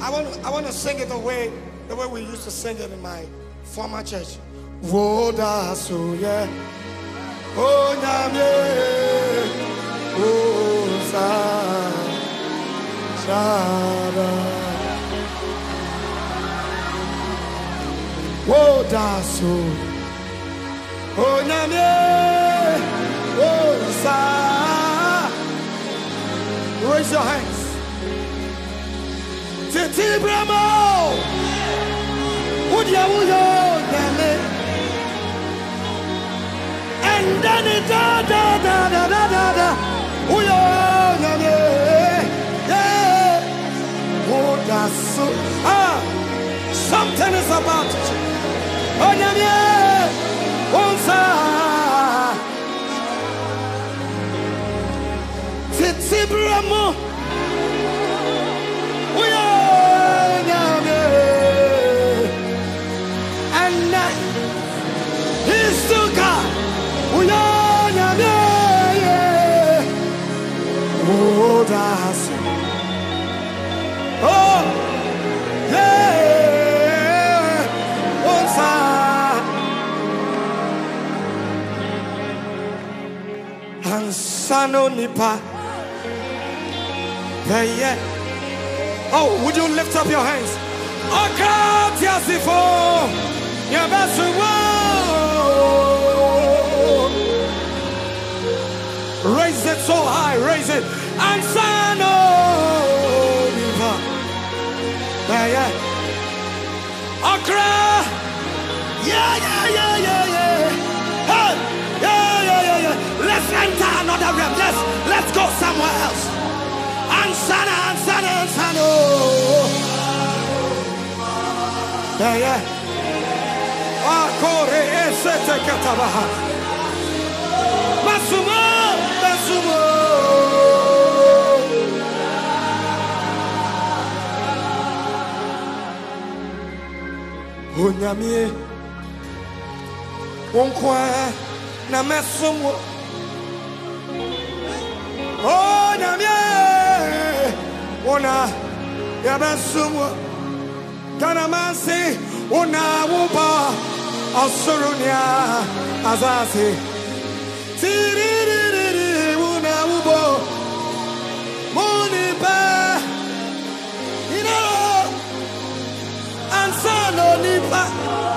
I, want I want to sing it the way the way we used to sing it in my former church. Woda so yeah. Oh nyame. Oh sa. Shada. Woda so. Oh nyame. Oh sa. Raise your hands. Titi Bramo. Wodia wuyo nyame. And then it da da da da da. Woda so. Ah. Something is about. Oh nyame. Onsa. Titi Oh, that's Oh, yeah. I Ansano nipa. Yeah, yeah. Oh, would you lift up your hands? Okatiasifo, Yabasuwo. Raise it so high, raise it. And. Yeah, yeah. Okra. Yeah, yeah, yeah, yeah, yeah. Hey, yeah, yeah, yeah, yeah. Let's enter another realm. Let's, let's go somewhere else. Ansana, ansana, ansana. Yeah, yeah. Ah, Akore esete katabaha. Onyamie. Wonkwa na mesumo. Oh, nyamie. Ona yabesumo. Kana mansi una wuba asurunya azasi. Tiririri nipa.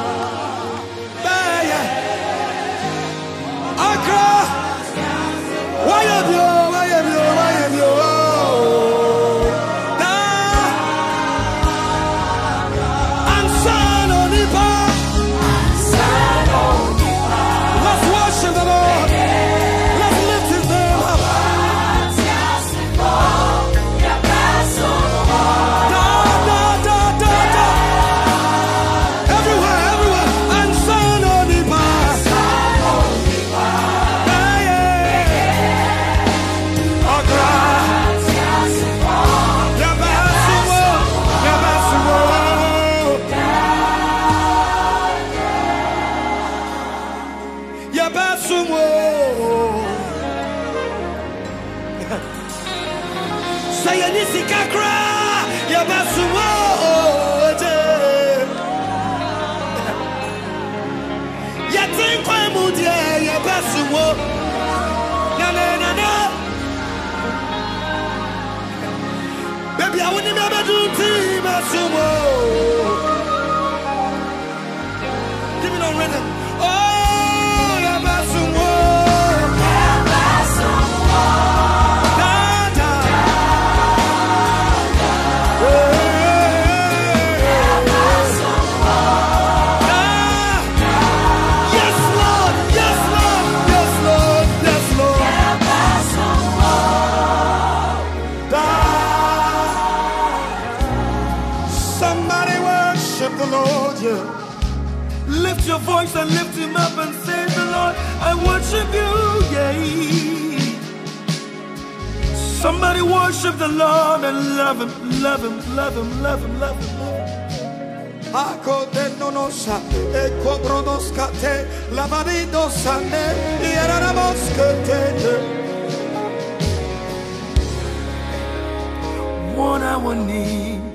I want to the Lord, yeah. Lift your voice and lift him up and say, The Lord, I worship you, yeah. Somebody worship the Lord and love him, love him, love him, love him, love him, love him. Ako de nonosa, e cobronoscate, lavadido sane, ieranamoscate. One hour need